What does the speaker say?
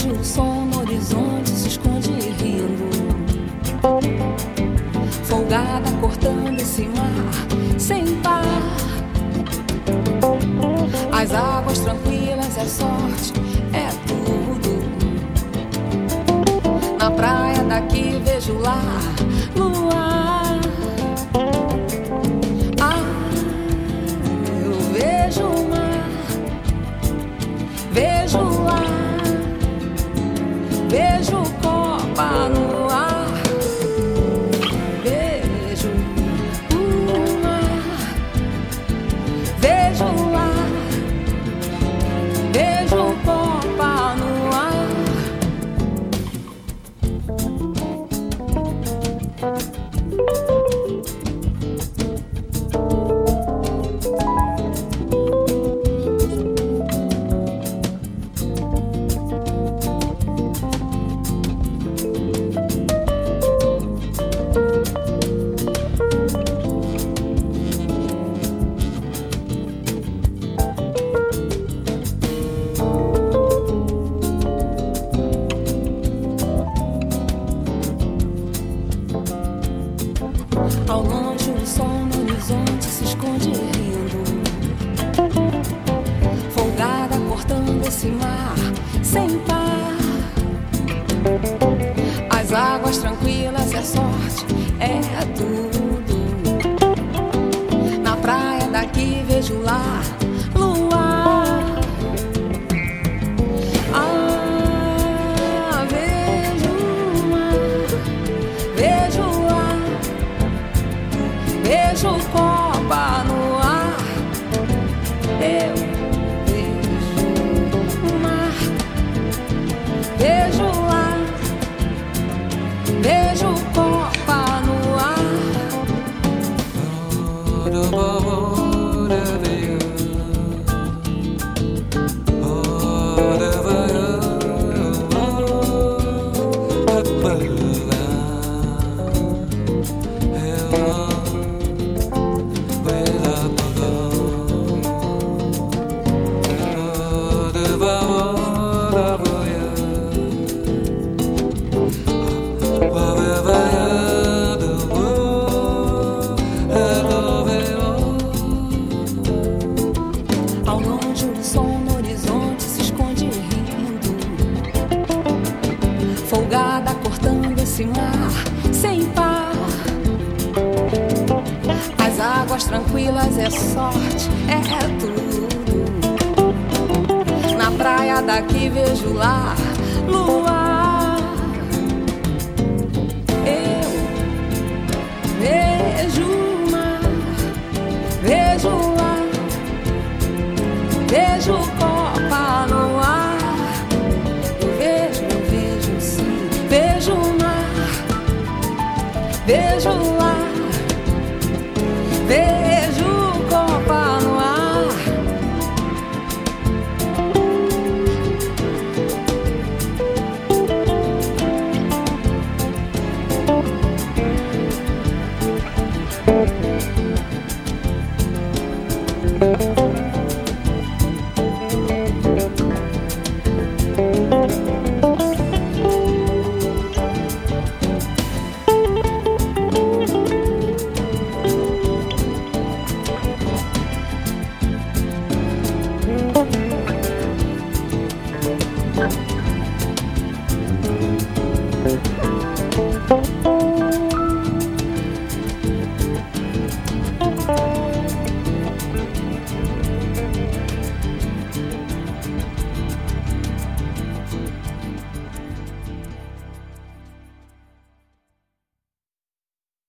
longe o som no horizonte se esconde rindo. Folgada cortando esse mar sem par. As águas tranquilas, é sorte, é tudo. Na praia daqui vejo lá Beijo o copa no águas tranquilas é sorte, é tudo. Na praia daqui vejo lá luar. Ah, vejo mar, vejo ar, vejo copa no ar. Eu sem par. As águas tranquilas é sorte, é tudo. Na praia daqui vejo lá luar.